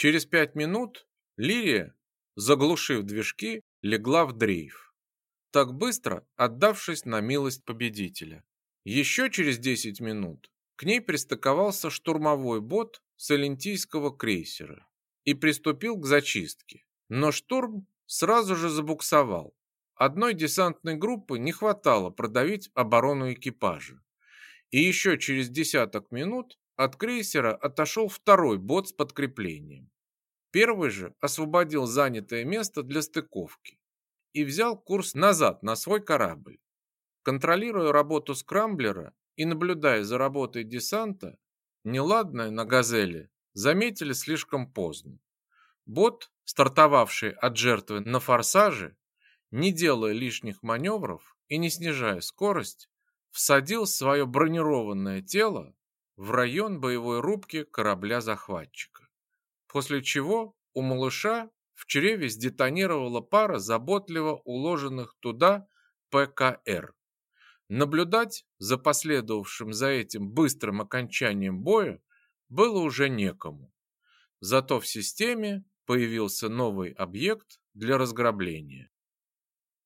Через пять минут Лирия, заглушив движки, легла в дрейф, так быстро отдавшись на милость победителя. Еще через 10 минут к ней пристыковался штурмовой бот с элентийского крейсера и приступил к зачистке. Но штурм сразу же забуксовал. Одной десантной группы не хватало продавить оборону экипажа. И еще через десяток минут от крейсера отошел второй бот с подкреплением. Первый же освободил занятое место для стыковки и взял курс назад на свой корабль. Контролируя работу скрамблера и наблюдая за работой десанта, неладное на «Газели» заметили слишком поздно. Бот, стартовавший от жертвы на форсаже, не делая лишних маневров и не снижая скорость, всадил свое бронированное тело в район боевой рубки корабля-захватчика. После чего у малыша в чреве сдетонировала пара заботливо уложенных туда ПКР. Наблюдать за последовавшим за этим быстрым окончанием боя было уже некому. Зато в системе появился новый объект для разграбления.